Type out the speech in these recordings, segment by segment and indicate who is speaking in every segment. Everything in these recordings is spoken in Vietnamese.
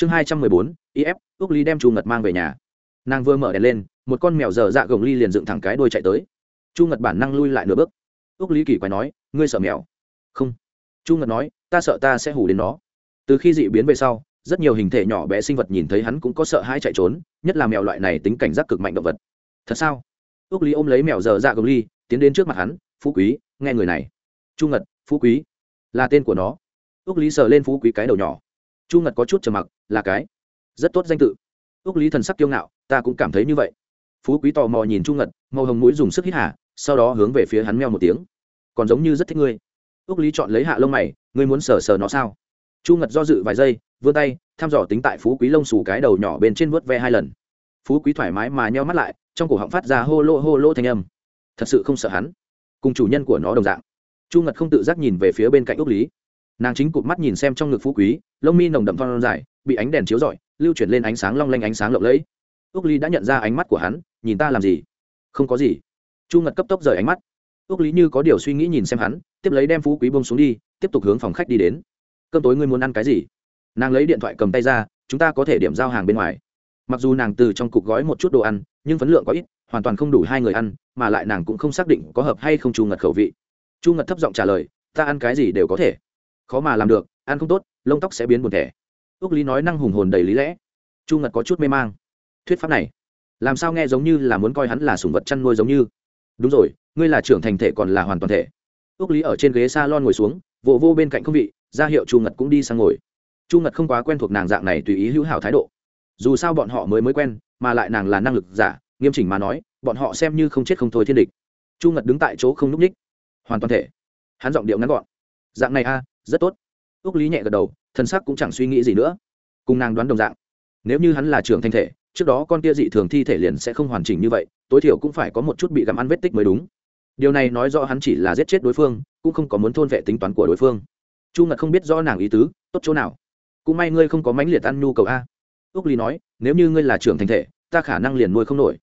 Speaker 1: chương hai trăm mười bốn if ước ly đem chu ngật mang về nhà. Nàng vừa mở đèn lên, một con mèo dở dạ gồng ly liền dựng thẳng cái đuôi chạy tới. Chu ngật bản năng lui lại nửa bước. Ước lý kỳ quái nói, ngươi sợ mèo? Không. Chu ngật nói, ta sợ ta sẽ hù đến nó. Từ khi dị biến về sau, rất nhiều hình thể nhỏ bé sinh vật nhìn thấy hắn cũng có sợ hãi chạy trốn, nhất là mèo loại này tính cảnh giác cực mạnh động vật. Thật sao? Ước lý ôm lấy mèo dở dạ gồng ly, tiến đến trước mặt hắn, phú quý, nghe người này. Chu ngật, phú quý. Là tên của nó. Ước lý sờ lên phú quý cái đầu nhỏ chu ngật có chút trầm mặc, là cái. Rất tốt danh tự. Ước lý thần sắc kiêu ngạo, ta cũng cảm thấy như vậy. Phú quý tò mò nhìn chu ngật, màu hồng mũi dùng sức hít hà, sau đó hướng về phía hắn meo một tiếng. Còn giống như rất thích ngươi. Ước lý chọn lấy hạ lông mày, ngươi muốn sờ sờ nó sao? Chu ngật do dự vài giây, vươn tay, thăm dò tính tại phú quý lông xù cái đầu nhỏ bên trên vớt ve hai lần. Phú quý thoải mái mà nheo mắt lại, trong cổ họng phát ra hô lô hô lô thanh âm. Thật sự không sợ hắn. Cùng chủ nhân của nó đồng dạng. Chu ngật không tự giác nhìn về phía bên cạnh ước lý nàng chính cụt mắt nhìn xem trong ngực phú quý, lông mi nồng đậm thon dài, bị ánh đèn chiếu rọi, lưu chuyển lên ánh sáng long lanh ánh sáng lộng lẫy. Ước lý đã nhận ra ánh mắt của hắn, nhìn ta làm gì? Không có gì. Chu ngật cấp tốc rời ánh mắt. Ước lý như có điều suy nghĩ nhìn xem hắn, tiếp lấy đem phú quý bông xuống đi, tiếp tục hướng phòng khách đi đến. Cơm tối ngươi muốn ăn cái gì? Nàng lấy điện thoại cầm tay ra, chúng ta có thể điểm giao hàng bên ngoài. Mặc dù nàng từ trong cục gói một chút đồ ăn, nhưng phấn lượng có ít, hoàn toàn không đủ hai người ăn, mà lại nàng cũng không xác định có hợp hay không chu ngật khẩu vị. Chu ngật thấp giọng trả lời, ta ăn cái gì đều có thể khó mà làm được, ăn không tốt, lông tóc sẽ biến buồn thẻ. Ước lý nói năng hùng hồn đầy lý lẽ. Chu ngật có chút mê mang. Thuyết pháp này, làm sao nghe giống như là muốn coi hắn là sùng vật chăn nuôi giống như? Đúng rồi, ngươi là trưởng thành thể còn là hoàn toàn thể. Ước lý ở trên ghế s a lon ngồi xuống, vỗ vô bên cạnh không vị, ra hiệu chu ngật cũng đi sang ngồi. Chu ngật không quá quen thuộc nàng dạng này tùy ý hữu hảo thái độ. Dù sao bọn họ mới mới quen, mà lại nàng là năng lực giả, nghiêm chỉnh mà nói, bọn họ xem như không chết không thôi thiên địch. Chu ngật đứng tại chỗ không n ú c ních. Hoàn toàn thể. Hắn giọng điệu ngắn gọn. Dạng này a rất tốt. Ước lý nhẹ gật đầu, thân sắc cũng chẳng suy nghĩ gì nữa. Cùng nàng đoán đồng dạng, nếu như hắn là trưởng thanh thể, trước đó con kia dị thường thi thể liền sẽ không hoàn chỉnh như vậy, tối thiểu cũng phải có một chút bị gặm ăn vết tích mới đúng. Điều này nói rõ hắn chỉ là giết chết đối phương, cũng không có muốn thôn vệ tính toán của đối phương. Chu ngật không biết rõ nàng ý tứ, tốt chỗ nào? Cũng may ngươi không có mãnh liệt ăn nhu cầu a. Ước lý nói, nếu như ngươi là trưởng thành thể, ta khả năng liền nuôi không nổi.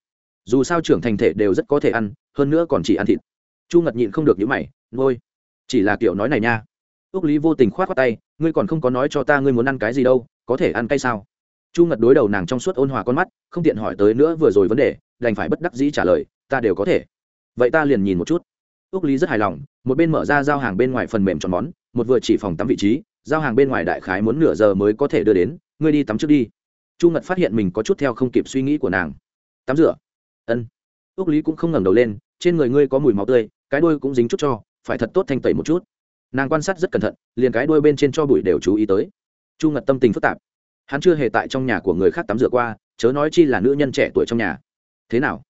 Speaker 1: Dù sao trưởng thành thể đều rất có thể ăn, hơn nữa còn chỉ ăn thịt. Chu ngật nhịn không được những mày ngôi chỉ là kiểu nói này nha ước lý vô tình khoát khoát tay, ngươi còn không có nói cho ta ngươi muốn ăn cái gì đâu, có thể ăn cay sao? Chu ngật đối đầu nàng trong suốt ôn hòa con mắt, không tiện hỏi tới nữa vừa rồi vấn đề, đành phải bất đắc dĩ trả lời, ta đều có thể. Vậy ta liền nhìn một chút. Ước lý rất hài lòng, một bên mở ra giao hàng bên ngoài phần mềm chọn món, một vừa chỉ phòng tắm vị trí, giao hàng bên ngoài đại khái muốn nửa giờ mới có thể đưa đến, ngươi đi tắm trước đi. Chu ngật phát hiện mình có chút theo không kịp suy nghĩ của nàng. Tắm rửa. Ân. Ước lý cũng không ngẩng đầu lên, trên người ngươi có mùi máu tươi, cái đuôi cũng dính chút cho, phải thật tốt thanh tẩy một chút nàng quan sát rất cẩn thận, liền cái đuôi bên trên cho bụi đều chú ý tới. Chu ngật tâm tình phức tạp. Hắn chưa hề tại trong nhà của người khác tắm rửa qua, chớ nói chi là nữ nhân trẻ tuổi trong nhà. Thế nào?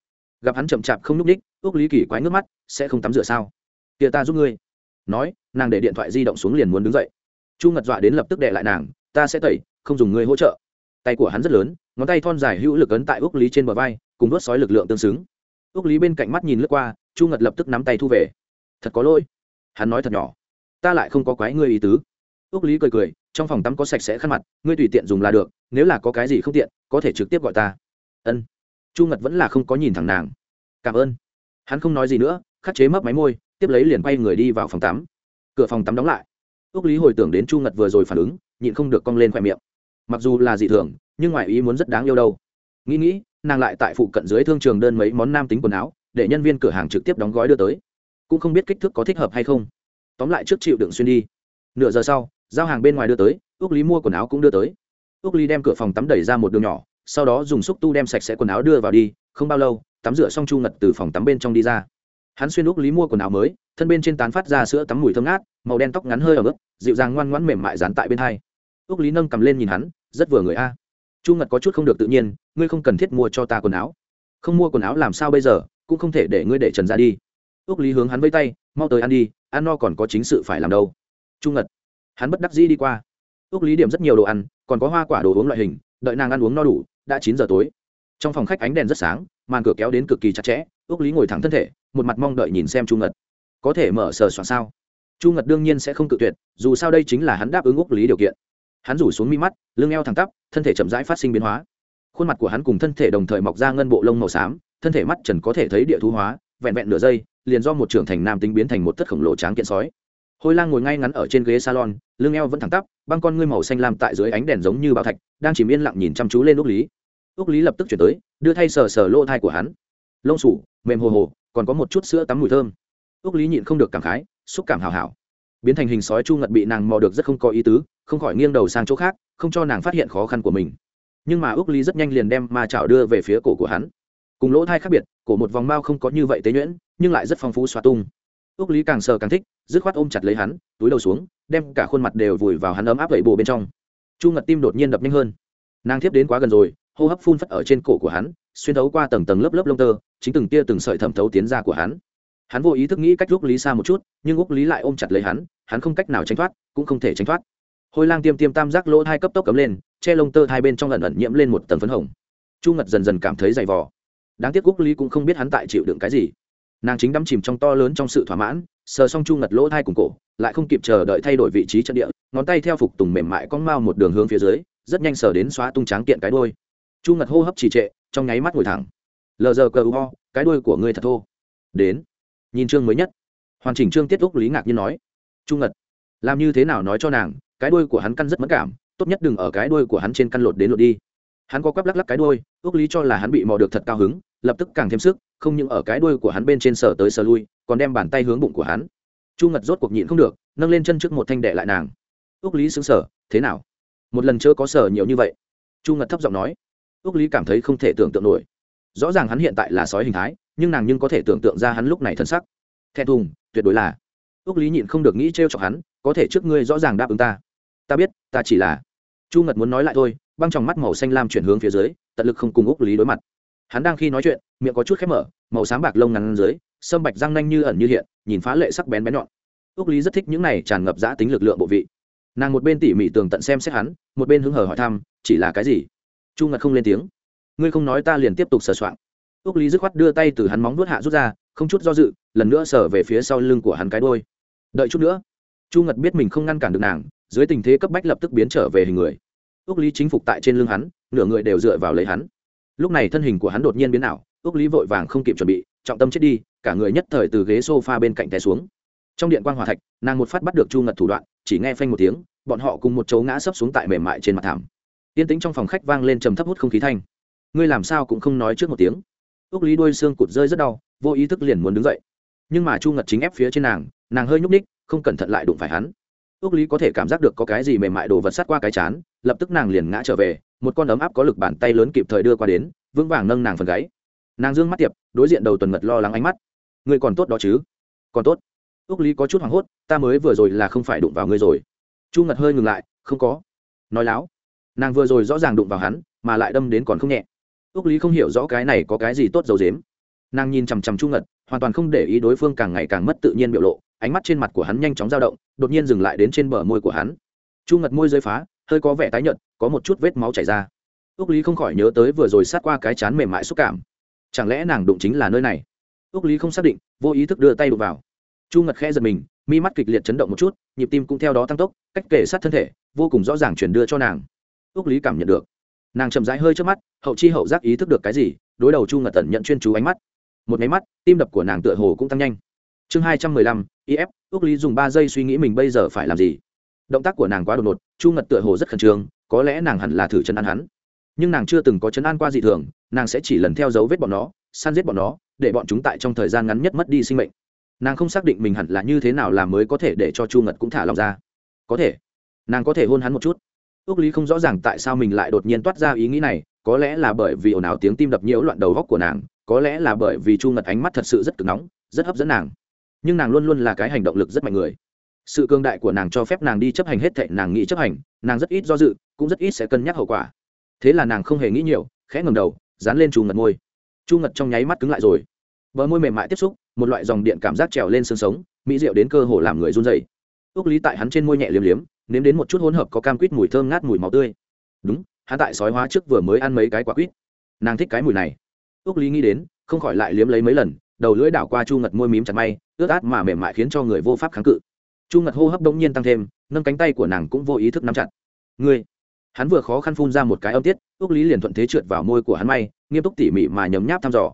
Speaker 1: Gặp hắn chậm chạp không nhúc ních ước lý kỳ quái nước mắt, sẽ không tắm rửa sao? Kia ta giúp ngươi. Nói, nàng để điện thoại di động xuống liền muốn đứng dậy. Chu ngật dọa đến lập tức đệ lại nàng, ta sẽ tẩy, không dùng ngươi hỗ trợ. Tay của hắn rất lớn, ngón tay thon dài hữu lực ấn tại úc lý trên bờ vai, cùng đốt sói lực lượng tương xứng. Úc lý bên cạnh mắt nhìn lướt qua, chu ngật lập tức nắm tay thu về. Thật có lỗi. Hắn nói thật nhỏ ta lại không có quái ngươi ý tứ. Ước lý cười cười, trong phòng tắm có sạch sẽ khăn mặt, ngươi tùy tiện dùng là được, nếu là có cái gì không tiện, có thể trực tiếp gọi ta. Ân. Chu ngật vẫn là không có nhìn thẳng nàng. Cảm ơn. Hắn không nói gì nữa, khắc chế mấp máy môi, tiếp lấy liền quay người đi vào phòng tắm. Cửa phòng tắm đóng lại. Ước lý hồi tưởng đến chu ngật vừa rồi phản ứng, nhịn không được cong lên khoe miệng. Mặc dù là dị thường, nhưng ngoại ý muốn rất đáng yêu đâu. Nghĩ nghĩ, nàng lại tại phụ cận dưới thương trường đơn mấy món nam tính quần áo, để nhân viên cửa hàng trực tiếp đóng gói đưa tới. Cũng không biết kích thước có thích hợp hay không tóm lại trước chịu đựng xuyên đi. Nửa giờ sau, giao hàng bên ngoài đưa tới ước lý mua quần áo cũng đưa tới. Ước lý đem cửa phòng tắm đẩy ra một đường nhỏ, sau đó dùng xúc tu đem sạch sẽ quần áo đưa vào đi, không bao lâu, tắm rửa xong chu ngật từ phòng tắm bên trong đi ra. Hắn xuyên ước lý mua quần áo mới, thân bên trên tán phát ra sữa tắm mùi thơm ngát, màu đen tóc ngắn hơi ở mức dịu dàng ngoan ngoãn mềm mại dán tại bên hai. Ước lý nâng cầm lên nhìn hắn, rất vừa người a. Chu ngật có chút không được tự nhiên, ngươi không cần thiết mua cho ta quần áo. Không mua quần áo làm sao bây giờ, cũng không thể để ngươi để trần ra đi. Ước lý hướng hắn vây tay, mau tới ăn đi ăn no còn có chính sự phải làm đâu. Trung ngật, hắn bất đắc dĩ đi qua. Ước lý điểm rất nhiều đồ ăn, còn có hoa quả đồ uống loại hình, đợi nàng ăn uống no đủ, đã chín giờ tối. Trong phòng khách ánh đèn rất sáng, màn cửa kéo đến cực kỳ chặt chẽ, ước lý ngồi thẳng thân thể, một mặt mong đợi nhìn xem Trung ngật. Có thể mở sờ soạn sao? Chu ngật đương nhiên sẽ không cự tuyệt, dù sao đây chính là hắn đáp ứng ước lý điều kiện. Hắn rủ xuống mi mắt, lưng eo thẳng tắp, thân thể chậm rãi phát sinh biến hóa. Khuôn mặt của hắn cùng thân thể đồng thời mọc ra ngân bộ lông màu xám, thân thể mắt trần có thể thấy địa thú hóa, vẹn vẹn nửa giây liền do một trưởng thành nam tính biến thành một thất khổng lồ tráng kiện sói. Hôi lang ngồi ngay ngắn ở trên ghế salon, lưng eo vẫn thẳng tắp, băng con ngươi màu xanh lam tại dưới ánh đèn giống như bảo thạch, đang chìm yên lặng nhìn chăm chú lên úc lý. Úc lý lập tức chuyển tới, đưa thay sờ sờ lỗ thai của hắn. Lông sủ, mềm hồ hồ, còn có một chút sữa tắm mùi thơm. Úc lý nhịn không được cảm khái, xúc cảm hào hảo. Biến thành hình sói chu ngật bị nàng mò được rất không có ý tứ, không khỏi nghiêng đầu sang chỗ khác, không cho nàng phát hiện khó khăn của mình. Nhưng mà úc lý rất nhanh liền đem ma chảo đưa về phía cổ của hắn. Cùng lỗ thai khác biệt, cổ một vòng mao không có như vậy tế nhuyễn nhưng lại rất phong phú xoa tung. Úc lý càng sờ càng thích, dứt khoát ôm chặt lấy hắn, túi đầu xuống, đem cả khuôn mặt đều vùi vào hắn ấm áp gậy bồ bên trong. Chu ngật tim đột nhiên đập nhanh hơn. Nàng thiếp đến quá gần rồi, hô hấp phun phất ở trên cổ của hắn, xuyên thấu qua tầng tầng lớp lớp lông tơ, chính từng tia từng sợi thẩm thấu tiến ra của hắn. Hắn vô ý thức nghĩ cách úc lý xa một chút, nhưng úc lý lại ôm chặt lấy hắn hắn không cách nào tránh thoát, cũng không thể tránh thoát. Hôi lang tiêm tiêm tam giác lỗ hai cấp tốc cấm lên, che lông tơ hai bên trong lần ẩn nhiễm lên một tầng phấn hồng. Chu ngật dần dần cảm thấy dày vò. Đáng tiếc úc lý cũng không biết hắn tại chịu đựng cái gì nàng chính đắm chìm trong to lớn trong sự thỏa mãn, sờ xong chu ngật lỗ thai cùng cổ, lại không kịp chờ đợi thay đổi vị trí trận địa, ngón tay theo phục tùng mềm mại con mao một đường hướng phía dưới, rất nhanh sờ đến xóa tung tráng kiện cái đôi chu ngật hô hấp trì trệ, trong nháy mắt ngồi thẳng. Lờ giờ cờ ho cái đôi của ngươi thật thô. Đến. Nhìn chương mới nhất. Hoàn chỉnh chương tiết lúc lý ngạc nhiên nói. Chu ngật, làm như thế nào nói cho nàng, cái đuôi của hắn căn rất mất cảm, tốt nhất đừng ở cái đuôi của hắn trên căn lột đến lột đi. Hắn có quắp lắc lắc cái đuôi, ước lý cho là hắn bị mò được thật cao hứng lập tức càng thêm sức, không những ở cái đuôi của hắn bên trên sở tới sở lui, còn đem bàn tay hướng bụng của hắn. Chu ngật rốt cuộc nhịn không được, nâng lên chân trước một thanh đệ lại nàng. Ước lý xứng sở thế nào? Một lần chưa có sở nhiều như vậy. Chu ngật thấp giọng nói. Ước lý cảm thấy không thể tưởng tượng nổi. Rõ ràng hắn hiện tại là sói hình thái, nhưng nàng nhưng có thể tưởng tượng ra hắn lúc này thân sắc. Thẹn thùng, tuyệt đối là. Ước lý nhịn không được nghĩ t chọc hắn, có thể trước ngươi rõ ràng đáp ứng ta. Ta biết, ta chỉ là. Chu ngật muốn nói lại thôi, băng trong mắt màu xanh lam chuyển hướng phía dưới, tận lực không cùng úc lý đối mặt hắn đang khi nói chuyện, miệng có chút khép mở, màu sáng bạc lông ngắn dưới, sâm bạch răng nanh như ẩn như hiện, nhìn phá lệ sắc bén bén nhọn. Ước lý rất thích những này tràn ngập giã tính lực lượng bộ vị. Nàng một bên tỉ mỉ tường tận xem xét hắn, một bên hứng hở hỏi thăm, chỉ là cái gì? Chu ngật không lên tiếng. Ngươi không nói ta liền tiếp tục sờ soạng. Ước lý dứt khoát đưa tay từ hắn móng vuốt hạ rút ra, không chút do dự, lần nữa sờ về phía sau lưng của hắn cái đôi đợi chút nữa. Chu ngật biết mình không ngăn cản được nàng, dưới tình thế cấp bách lập tức biến trở về hình người. Ước lý chính phục tại trên lưng hắn, nửa người đều dựa vào lấy hắn lúc này thân hình của hắn đột nhiên biến ảo ước lý vội vàng không kịp chuẩn bị, trọng tâm chết đi, cả người nhất thời từ ghế s o f a bên cạnh té xuống. Trong điện quan g hòa thạch, nàng một phát bắt được chu ngật thủ đoạn, chỉ nghe phanh một tiếng, bọn họ cùng một chỗ ngã sấp xuống tại mềm mại trên mặt thảm. Yên tĩnh trong phòng khách vang lên trầm thấp hút không khí thanh. Ngươi làm sao cũng không nói trước một tiếng. Ước lý đuôi xương cụt rơi rất đau, vô ý thức liền muốn đứng dậy. Nhưng mà chu ngật chính ép phía trên nàng nàng hơi nhúc ních không cẩn thận lại đụng phải hắn. Ước lý có thể cảm giác được có cái gì mềm mại đồ vật sát qua cái chán, lập tức nàng liền ngã trở về một con ấm áp có lực bàn tay lớn kịp thời đưa qua đến, vững vàng nâng nàng phần gáy. Nàng dương mắt tiệp, đối diện đầu tuần ngật lo lắng ánh mắt. Ngươi còn tốt đó chứ? Còn tốt. Ước lý có chút hoảng hốt, ta mới vừa rồi là không phải đụng vào ngươi rồi. Chu ngật hơi ngừng lại, không có. Nói láo. Nàng vừa rồi rõ ràng đụng vào hắn, mà lại đâm đến còn không nhẹ. Ước lý không hiểu rõ cái này có cái gì tốt dầu dếm nàng nhìn chằm chằm chu ngật, hoàn toàn không để ý đối phương càng ngày càng mất tự nhiên biểu lộ, ánh mắt trên mặt của hắn nhanh chóng dao động, đột nhiên dừng lại đến trên bờ môi của hắn. Chu ngật môi rơi phá hơi có vẻ tái nhợt, có một chút vết máu chảy ra. Ước lý không khỏi nhớ tới vừa rồi sát qua cái chán mềm mại xúc cảm. Chẳng lẽ nàng đụng chính là nơi này? Ước lý không xác định, vô ý thức đưa tay đụng vào. Chu ngật khẽ giật mình, mi mắt kịch liệt chấn động một chút, nhịp tim cũng theo đó tăng tốc, cách kể sát thân thể, vô cùng rõ ràng chuyển đưa cho nàng. Ước lý cảm nhận được. Nàng chậm rãi hơi trước mắt, hậu chi hậu giác ý thức được cái gì, đối đầu chu ngật tẩn nhận chuyên chú ánh mắt. Một máy mắt, tim đập của nàng tựa hồ cũng tăng nhanh. Chương hai trăm mười lăm if ước lý dùng ba giây suy nghĩ mình bây giờ phải làm gì? Động tác của nàng quá đột ngột, chu ngật tựa hồ rất khẩn trương, có lẽ nàng hẳn là thử chân ăn hắn. Nhưng nàng chưa từng có chân ăn qua dị thường, nàng sẽ chỉ lần theo dấu vết bọn nó, săn giết bọn nó, để bọn chúng tại trong thời gian ngắn nhất mất đi sinh mệnh. Nàng không xác định mình hẳn là như thế nào làm mới có thể để cho chu ngật cũng thả lòng ra. Có thể, nàng có thể hôn hắn một chút. Ước lý không rõ ràng tại sao mình lại đột nhiên toát ra ý nghĩ này, có lẽ là bởi vì ồn ào tiếng tim đập nhiễu loạn đầu góc của nàng, có lẽ là bởi vì chu ngật ánh mắt thật sự rất cực nóng, rất hấp dẫn nàng. Nhưng nàng luôn luôn là cái hành động lực rất mạnh người sự cương đại của nàng cho phép nàng đi chấp hành hết thệ nàng nghĩ chấp hành, nàng rất ít do dự, cũng rất ít sẽ cân nhắc hậu quả. Thế là nàng không hề nghĩ nhiều, khẽ ngầm đầu, dán lên chu ngật môi. Chu ngật trong nháy mắt cứng lại rồi. Bờ môi mềm mại tiếp xúc, một loại dòng điện cảm giác trèo lên xương sống, mỹ rượu đến cơ hồ làm người run dày ước lý tại hắn trên môi nhẹ liếm liếm, nếm đến một chút hỗn hợp có cam quýt mùi thơm ngát mùi máu tươi. Đúng, hắn tại sói hóa trước vừa mới ăn mấy cái quả quýt. Nàng thích cái mùi này. Ước lý nghĩ đến, không khỏi lại liếm lấy mấy lần, đầu lưỡi đảo qua chu ngật môi mím chặt may, ướt át mà mềm mại khiến cho người vô pháp kháng cự chu ngật hô hấp đông nhiên tăng thêm, nâng cánh tay của nàng cũng vô ý thức nắm chặt. Ngươi. Hắn vừa khó khăn phun ra một cái âm tiết ước lý liền thuận thế trượt vào môi của hắn may, nghiêm túc tỉ mỉ mà nhấm nháp thăm dò.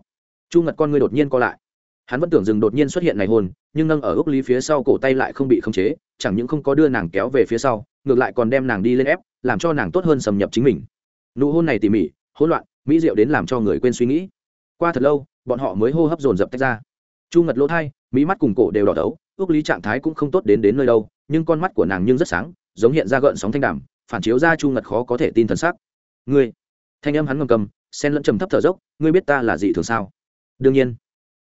Speaker 1: Chu ngật con ngươi đột nhiên co lại. Hắn vẫn tưởng dừng đột nhiên xuất hiện này hôn nhưng nâng ở ước lý phía sau cổ tay lại không bị khống chế, chẳng những không có đưa nàng kéo về phía sau, ngược lại còn đem nàng đi lên ép, làm cho nàng tốt hơn xâm nhập chính mình. Nụ hôn này tỉ mỉ, hỗn loạn, mỹ diệu đến làm cho người quên suy nghĩ. Qua thật lâu, bọn họ mới hô hấp dồn dập tách ra. Chu ngật lỗ thai mỹ mắt cùng cổ đều đỏ đấu ước lý trạng thái cũng không tốt đến đến nơi đâu, nhưng con mắt của nàng nhưng rất sáng, giống hiện ra gợn sóng thanh đàm phản chiếu ra chu ngật khó có thể tin thần sắc. Ngươi? Thanh âm hắn ngầm cầm, sen lẫn trầm thấp thở dốc, ngươi biết ta là gì thường sao? Đương nhiên.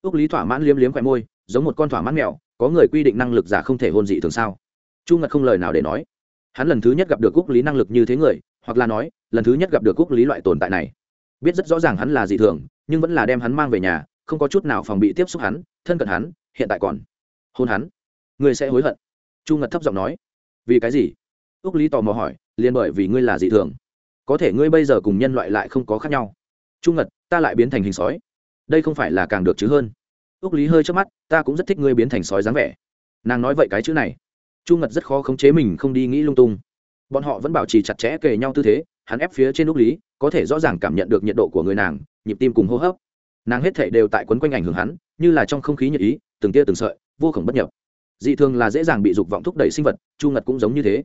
Speaker 1: Ước lý thỏa mãn liếm liếm khoẻ môi, giống một con thỏa mãn mèo, có người quy định năng lực giả không thể hôn dị thường sao? Chu ngật không lời nào để nói. Hắn lần thứ nhất gặp được ước lý năng lực như thế người, hoặc là nói, lần thứ nhất gặp được ước lý loại tồn tại này. Biết rất rõ ràng hắn là dị thường, nhưng vẫn là đem hắn mang về nhà, không có chút nào phòng bị tiếp xúc hắn, thân cận hắn, hiện tại còn hôn hắn. Ngươi sẽ hối hận. Chu ngật thấp giọng nói. Vì cái gì? Ước lý tò mò hỏi, liền bởi vì ngươi là dị thường. Có thể ngươi bây giờ cùng nhân loại lại không có khác nhau. Chu ngật, ta lại biến thành hình sói. Đây không phải là càng được chứ hơn. Ước lý hơi trước mắt, ta cũng rất thích ngươi biến thành sói dáng vẻ. Nàng nói vậy cái chữ này. Chu ngật rất khó khống chế mình không đi nghĩ lung tung. Bọn họ vẫn bảo trì chặt chẽ kề nhau tư thế, hắn ép phía trên ước lý, có thể rõ ràng cảm nhận được nhiệt độ của người nàng, nhịp tim cùng hô hấp. Nàng hết thể đều tại quấn quanh ảnh hưởng hắn, như là trong không khí nhiệt ý, từng tia từng sợi vô khổng bất nhập. Dị thường là dễ dàng bị dục vọng thúc đẩy sinh vật, chu ngật cũng giống như thế.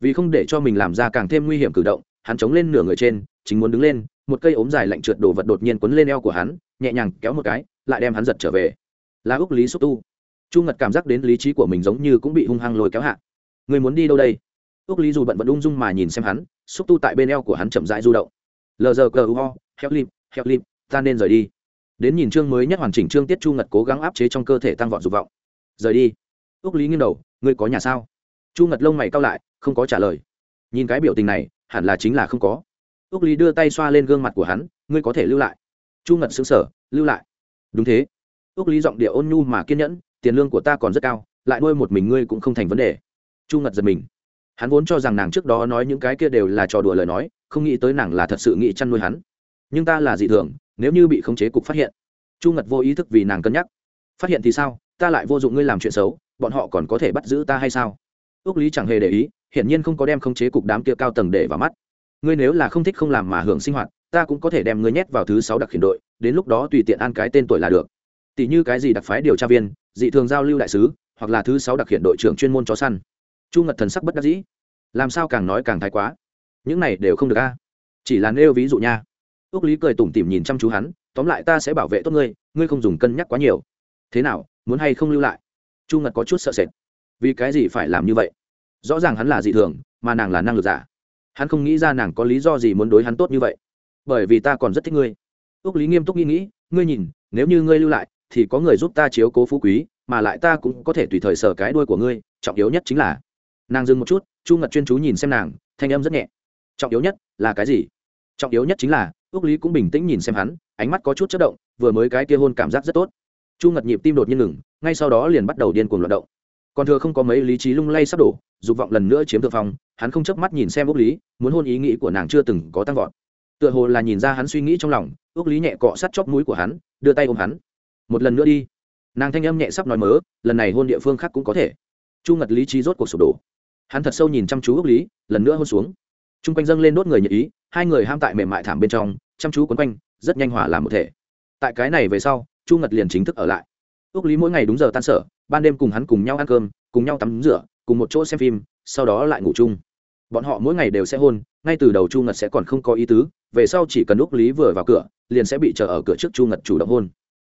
Speaker 1: Vì không để cho mình làm ra càng thêm nguy hiểm cử động, hắn chống lên nửa người trên, chính muốn đứng lên, một cây ốm dài lạnh trượt đồ vật đột nhiên quấn lên eo của hắn, nhẹ nhàng kéo một cái, lại đem hắn giật trở về. Là úc lý xúc tu. Chu ngật cảm giác đến lý trí của mình giống như cũng bị hung hăng lôi kéo hạ. Người muốn đi đâu đây? Úc lý dù bận vẫn ung dung mà nhìn xem hắn, xúc tu tại bên eo của hắn chậm rãi du động. Lờ giờ cờ u ho, heo lim heo lim ta nên rời đi. Đến nhìn chương mới nhất hoàn chỉnh chương tiết, chu ngật cố gắng áp chế trong cơ thể tăng vọt dục vọng rời đi. Ước lý nghiêng đầu, ngươi có nhà sao? Chu ngật lông mày cao lại, không có trả lời. Nhìn cái biểu tình này, hẳn là chính là không có. Ước lý đưa tay xoa lên gương mặt của hắn, ngươi có thể lưu lại. Chu ngật xứng sở lưu lại? Đúng thế. Ước lý giọng địa ôn nhu mà kiên nhẫn, tiền lương của ta còn rất cao, lại nuôi một mình ngươi cũng không thành vấn đề. Chu ngật giật mình. Hắn vốn cho rằng nàng trước đó nói những cái kia đều là trò đùa lời nói, không nghĩ tới nàng là thật sự nghĩ chăn nuôi hắn. Nhưng ta là dị thường, nếu như bị khống chế cục phát hiện. Chu ngật vô ý thức vì nàng cân nhắc. Phát hiện thì sao? Ta lại vô dụng ngươi làm chuyện xấu, bọn họ còn có thể bắt giữ ta hay sao? Ước lý chẳng hề để ý, hiển nhiên không có đem khống chế cục đám kia cao tầng để vào mắt. Ngươi nếu là không thích không làm mà hưởng sinh hoạt, ta cũng có thể đem ngươi nhét vào thứ sáu đặc khiển đội, đến lúc đó tùy tiện an cái tên tuổi là được. Tỷ như cái gì đặc phái điều tra viên, dị thường giao lưu đại sứ, hoặc là thứ sáu đặc khiển đội trưởng chuyên môn chó săn. Chu ngật thần sắc bất đắc dĩ. Làm sao càng nói càng thái quá? Những này đều không được a. Chỉ là nêu ví dụ nha. Ước lý cười tủm tỉm nhìn chăm chú hắn, tóm lại ta sẽ bảo vệ tốt ngươi ngươi không dùng cân nhắc quá nhiều. Thế nào muốn hay không lưu lại? Chu ngật có chút sợ sệt. Vì cái gì phải làm như vậy? Rõ ràng hắn là dị thường, mà nàng là năng lực giả. Hắn không nghĩ ra nàng có lý do gì muốn đối hắn tốt như vậy. Bởi vì ta còn rất thích ngươi. Ước lý nghiêm túc nghĩ nghĩ, ngươi nhìn, nếu như ngươi lưu lại, thì có người giúp ta chiếu cố phú quý, mà lại ta cũng có thể tùy thời sở cái đuôi của ngươi, trọng yếu nhất chính là. Nàng dừng một chút, chu ngật chuyên chú nhìn xem nàng, thanh âm rất nhẹ. Trọng yếu nhất là cái gì? Trọng yếu nhất chính là ước lý cũng bình tĩnh nhìn xem hắn, ánh mắt có chút chất động, vừa mới cái kia hôn cảm giác rất tốt chu ngật nhịp tim đột nhiên ngừng, ngay sau đó liền bắt đầu điên cuồng loạt động. Còn thừa không có mấy lý trí lung lay sắp đổ, dục vọng lần nữa chiếm thượng phong, hắn không chớp mắt nhìn xem ước lý, muốn hôn ý nghĩ của nàng chưa từng có tăng vọt. Tựa hồ là nhìn ra hắn suy nghĩ trong lòng ước lý nhẹ cọ sát chóp mũi của hắn, đưa tay ôm hắn. Một lần nữa đi. Nàng thanh âm nhẹ sắp nói mớ, lần này hôn địa phương khác cũng có thể. Chu ngật lý trí rốt cuộc sụp đổ. Hắn thật sâu nhìn chăm chú ước lý, lần nữa hôn xuống. T r u n g quanh dâng lên đốt người nhật ý, hai người ham tại mềm mại thảm bên trong, chăm chú quấn quanh, rất nhanh hỏa làm một thể. Tại cái này về sau chu ngật liền chính thức ở lại. Ước lý mỗi ngày đúng giờ tan sở, ban đêm cùng hắn cùng nhau ăn cơm, cùng nhau tắm rửa, cùng một chỗ xem phim, sau đó lại ngủ chung. Bọn họ mỗi ngày đều sẽ hôn, ngay từ đầu chu ngật sẽ còn không có ý tứ, về sau chỉ cần ước lý vừa vào cửa, liền sẽ bị chờ ở cửa trước chu ngật chủ động hôn.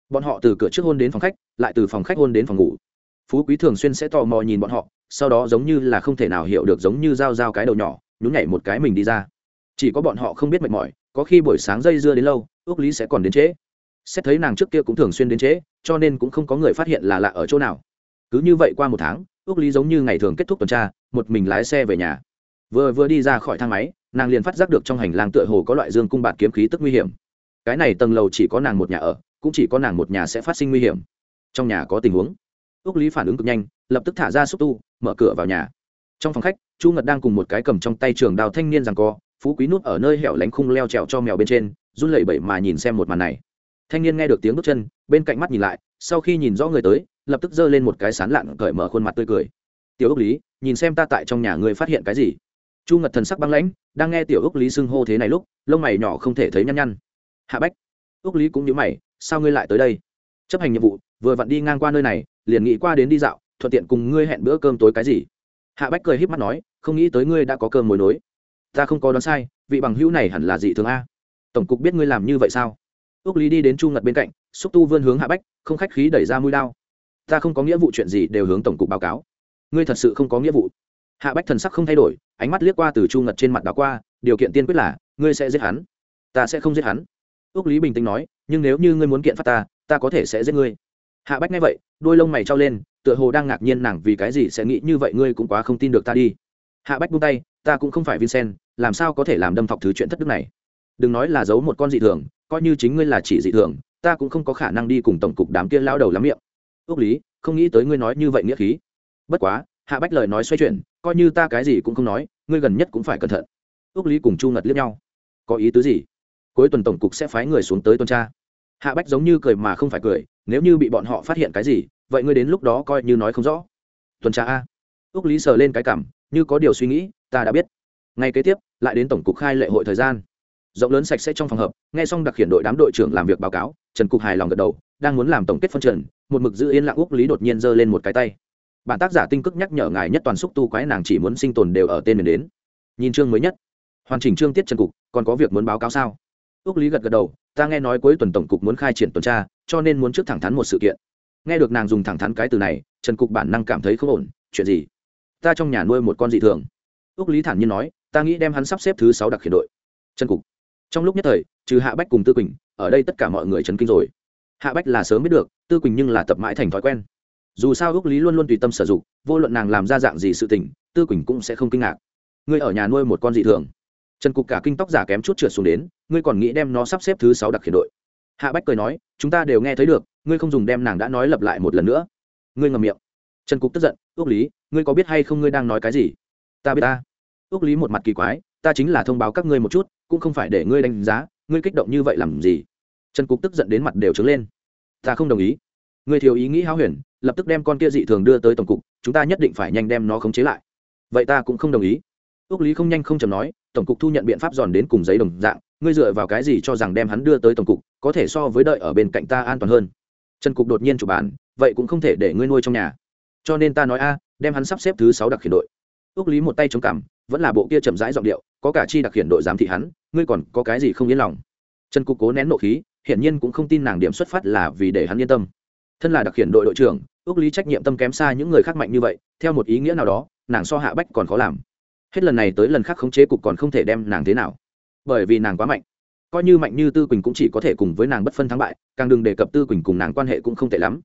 Speaker 1: Bọn họ từ cửa trước hôn đến phòng khách, lại từ phòng khách hôn đến phòng ngủ. Phú quý thường xuyên sẽ tò mò nhìn bọn họ, sau đó giống như là không thể nào hiểu được giống như dao dao cái đầu nhỏ, nhún nhảy một cái mình đi ra. Chỉ có bọn họ không biết mệt mỏi, có khi buổi sáng dây dưa đến lâu ước lý sẽ còn đến trễ xét thấy nàng trước kia cũng thường xuyên đến trễ, cho nên cũng không có người phát hiện là lạ ở chỗ nào. Cứ như vậy qua một tháng ước lý giống như ngày thường kết thúc tuần tra, một mình lái xe về nhà. Vừa vừa đi ra khỏi thang máy, nàng liền phát giác được trong hành lang tựa hồ có loại dương cung bạt kiếm khí tức nguy hiểm. Cái này tầng lầu chỉ có nàng một nhà ở, cũng chỉ có nàng một nhà sẽ phát sinh nguy hiểm. Trong nhà có tình huống. Ước lý phản ứng cực nhanh, lập tức thả ra xúc tu, mở cửa vào nhà. Trong phòng khách, chu ngật đang cùng một cái cầm trong tay trường đào thanh niên rằng co, phú quý nút ở nơi hẻo lánh khung leo trèo cho mèo bên trên, run lẩy bẩy mà nhìn xem một màn này thanh niên nghe được tiếng bước chân, bên cạnh mắt nhìn lại, sau khi nhìn rõ người tới, lập tức giơ lên một cái sán lạn cởi mở khuôn mặt tươi cười. Tiểu ước lý, nhìn xem ta tại trong nhà ngươi phát hiện cái gì? Chu ngật thần sắc băng lãnh, đang nghe tiểu ước lý xưng hô thế này lúc, lông mày nhỏ không thể thấy nhăn nhăn. Hạ bách. Ước lý cũng nhớ mày, sao ngươi lại tới đây? Chấp hành nhiệm vụ, vừa vặn đi ngang qua nơi này, liền nghĩ qua đến đi dạo, thuận tiện cùng ngươi hẹn bữa cơm tối cái gì. Hạ bách cười híp mắt nói, không nghĩ tới ngươi đã có cơm mối nối. Ta không có đoán sai, vị bằng hữu này hẳn là dị thường a. Tổng cục biết ngươi làm như vậy sao? Ước lý đi đến chu ngật bên cạnh, xúc tu vươn hướng hạ bách, không khách khí đẩy ra mũi đao. Ta không có nghĩa vụ chuyện gì đều hướng tổng cục báo cáo. Ngươi thật sự không có nghĩa vụ. Hạ bách thần sắc không thay đổi, ánh mắt liếc qua từ chu ngật trên mặt đ qua, điều kiện tiên quyết là, ngươi sẽ giết hắn. Ta sẽ không giết hắn. Ước lý bình tĩnh nói, nhưng nếu như ngươi muốn kiện phát ta ta có thể sẽ giết ngươi. Hạ bách nghe vậy, đôi lông mày trao lên, tựa hồ đang ngạc nhiên nàng vì cái gì sẽ nghĩ như vậy ngươi cũng quá không tin được ta đi. Hạ bách buông tay, ta cũng không phải vincent, làm sao có thể làm đâm thọc thứ chuyện thất đức này? Đừng nói là giấu một con dị thường coi như chính ngươi là chỉ dị thường, ta cũng không có khả năng đi cùng tổng cục đám kia lao đầu lắm miệng. Ước lý, không nghĩ tới ngươi nói như vậy nghĩa khí. Bất quá, hạ bách lời nói xoay chuyển, coi như ta cái gì cũng không nói, ngươi gần nhất cũng phải cẩn thận. Ước lý cùng chu ngật liếc nhau. Có ý tứ gì? Cuối tuần tổng cục sẽ phái người xuống tới tuần tra. Hạ bách giống như cười mà không phải cười, nếu như bị bọn họ phát hiện cái gì, vậy ngươi đến lúc đó coi như nói không rõ. Tuần tra a. Ước lý sờ lên cái cảm, như có điều suy nghĩ, ta đã biết. Ngay kế tiếp, lại đến tổng cục khai lệ hội thời gian rộng lớn sạch sẽ trong phòng hợp, nghe xong đặc khiển đội đám đội trưởng làm việc báo cáo, trần cục hài lòng gật đầu, đang muốn làm tổng kết phân trần một mực giữ yên lặng úc lý đột nhiên giơ lên một cái tay. Bản tác giả tinh cức nhắc nhở ngài nhất toàn xúc tu quái nàng chỉ muốn sinh tồn đều ở tên mình đến. Nhìn chương mới nhất. Hoàn chỉnh chương tiết trần cục, còn có việc muốn báo cáo sao? Úc lý gật gật đầu, ta nghe nói cuối tuần tổng cục muốn khai triển tuần tra, cho nên muốn trước thẳng thắn một sự kiện. Nghe được nàng dùng thẳng thắn cái từ này, trần cục bản năng cảm thấy không ổn, chuyện gì? Ta trong nhà nuôi một con dị thường. Úc lý thản nhiên nói, ta nghĩ đem hắn sắp xếp thứ sáu đặc khiển đội. Trần cục trong lúc nhất thời, trừ hạ bách cùng tư quỳnh, ở đây tất cả mọi người chấn kinh rồi. Hạ bách là sớm biết được, tư quỳnh nhưng là tập mãi thành thói quen. Dù sao ước lý luôn luôn tùy tâm sử dụng, vô luận nàng làm ra dạng gì sự tình, tư quỳnh cũng sẽ không kinh ngạc. Ngươi ở nhà nuôi một con dị thường. Trần cục cả kinh tóc giả kém chút trượt xuống đến, ngươi còn nghĩ đem nó sắp xếp thứ sáu đặc khiển đội. Hạ bách cười nói, chúng ta đều nghe thấy được, ngươi không dùng đem nàng đã nói lặp lại một lần nữa. Ngươi ngầm miệng. Trần cục tức giận ước lý, ngươi có biết hay không ngươi đang nói cái gì? Ta biết ta. Ước lý một mặt kỳ quái ta chính là thông báo các ngươi một chút cũng không phải để ngươi đánh giá ngươi kích động như vậy làm gì? Trần cục tức giận đến mặt đều trứng lên. Ta không đồng ý. Ngươi thiếu ý nghĩ háo huyền lập tức đem con kia dị thường đưa tới tổng cục chúng ta nhất định phải nhanh đem nó khống chế lại. Vậy ta cũng không đồng ý. Ước lý không nhanh không chầm nói tổng cục thu nhận biện pháp giòn đến cùng giấy đồng dạng ngươi dựa vào cái gì cho rằng đem hắn đưa tới tổng cục có thể so với đợi ở bên cạnh ta an toàn hơn? Trần cục đột nhiên chủ bản, vậy cũng không thể để ngươi nuôi trong nhà. Cho nên ta nói a đem hắn sắp xếp thứ sáu đặc khiển đội. Ước lý một tay chống cằm vẫn là bộ kia chậm rãi giọng điệu có cả chi đặc hiện đội giám thị hắn, ngươi còn có cái gì không yên lòng? Trần cục cố nén nộ khí, hiển nhiên cũng không tin nàng điểm xuất phát là vì để hắn yên tâm. Thân là đặc hiện đội đội trưởng, ước lý trách nhiệm tâm kém xa những người khác mạnh như vậy, theo một ý nghĩa nào đó, nàng so hạ bách còn khó làm. Hết lần này tới lần khác khống chế cục còn không thể đem nàng thế nào. Bởi vì nàng quá mạnh. Coi như mạnh như tư quỳnh cũng chỉ có thể cùng với nàng bất phân thắng bại, càng đừng đề cập tư quỳnh cùng nàng quan hệ cũng không tệ lắm.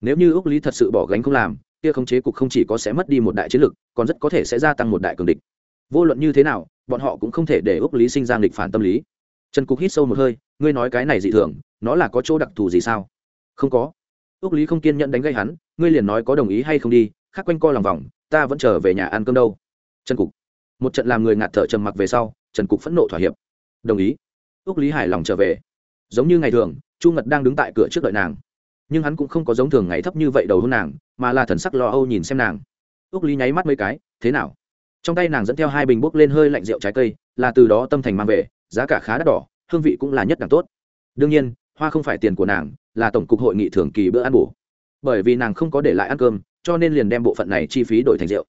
Speaker 1: Nếu như ước lý thật sự bỏ gánh không làm, kia khống chế cục không chỉ có sẽ mất đi một đại chiến lực, còn rất có thể sẽ gia tăng một đại cường địch. Vô luận như thế nào bọn họ cũng không thể để ước lý sinh ra nghịch phản tâm lý. Trần cục hít sâu một hơi, ngươi nói cái này dị thường, nó là có chỗ đặc thù gì sao? Không có. Ước lý không kiên nhẫn đánh gây hắn, ngươi liền nói có đồng ý hay không đi, khác quanh co lòng vòng, ta vẫn trở về nhà ăn cơm đâu. Trần cục. Một trận làm người ngạt thở trầm mặc về sau, trần cục phẫn nộ thỏa hiệp. Đồng ý. Ước lý hài lòng trở về. Giống như ngày thường, chu ngật đang đứng tại cửa trước đợi nàng. Nhưng hắn cũng không có giống thường ngày thấp như vậy đầu hôn nàng, mà là thần sắc lo âu nhìn xem nàng. Ước lý nháy mắt mấy cái, thế nào? Trong tay nàng dẫn theo hai bình bốc lên hơi lạnh rượu trái cây, là từ đó tâm thành mang về, giá cả khá đắt đỏ, hương vị cũng là nhất đẳng tốt. Đương nhiên, hoa không phải tiền của nàng, là tổng cục hội nghị thường kỳ bữa ăn bổ. Bởi vì nàng không có để lại ăn cơm, cho nên liền đem bộ phận này chi phí đổi thành rượu.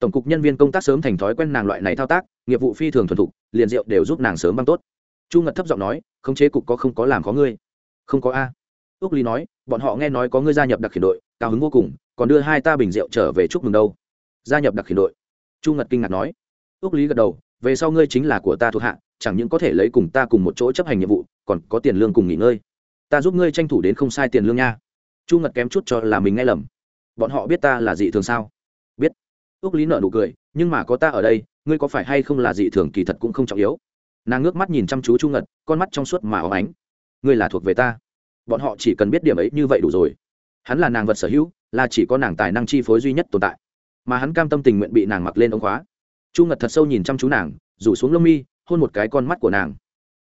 Speaker 1: Tổng cục nhân viên công tác sớm thành thói quen nàng loại này thao tác, nghiệp vụ phi thường thuần thục, liền rượu đều giúp nàng sớm băng tốt. Chu ngật thấp giọng nói, khống chế cục có không có làm có ngươi? Không có a. Ước lý nói, bọn họ nghe nói có ngươi gia nhập đặc khiển đội, cao hứng vô cùng, còn đưa hai ta bình rượu trở về chúc mừng đâu. Gia nhập đặc khiển đội? Chu ngật kinh ngạc nói. Ước lý gật đầu, về sau ngươi chính là của ta thuộc hạ, chẳng những có thể lấy cùng ta cùng một chỗ chấp hành nhiệm vụ, còn có tiền lương cùng nghỉ ngơi. Ta giúp ngươi tranh thủ đến không sai tiền lương nha. Chu ngật kém chút cho là mình nghe lầm. Bọn họ biết ta là dị thường sao? Biết. Ước lý nợ nụ cười, nhưng mà có ta ở đây, ngươi có phải hay không là dị thường kỳ thật cũng không trọng yếu. Nàng ngước mắt nhìn chăm chú chu ngật, con mắt trong suốt mà óng ánh. Ngươi là thuộc về ta. Bọn họ chỉ cần biết điểm ấy như vậy đủ rồi. Hắn là nàng vật sở hữu, là chỉ có nàng tài năng chi phối duy nhất tồn tại mà hắn cam tâm tình nguyện bị nàng mặc lên ống khóa. Chu ngật thật sâu nhìn chăm chú nàng, rủ xuống lông mi, hôn một cái con mắt của nàng.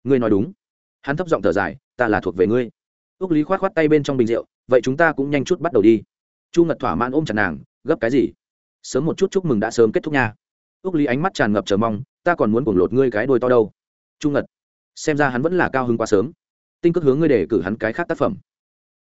Speaker 1: Ngươi nói đúng. Hắn thấp giọng thở dài, ta là thuộc về ngươi. Ước lý khoát khoát tay bên trong bình rượu, vậy chúng ta cũng nhanh chút bắt đầu đi. Chu ngật thỏa mãn ôm chặt nàng, gấp cái gì? Sớm một chút chúc mừng đã sớm kết thúc nha. Ước lý ánh mắt tràn ngập chờ mong, ta còn muốn cuồng lột ngươi cái đôi to đâu. Chu ngật, xem ra hắn vẫn là cao hứng quá sớm. Tinh cước hướng ngươi để cử hắn cái khác tác phẩm.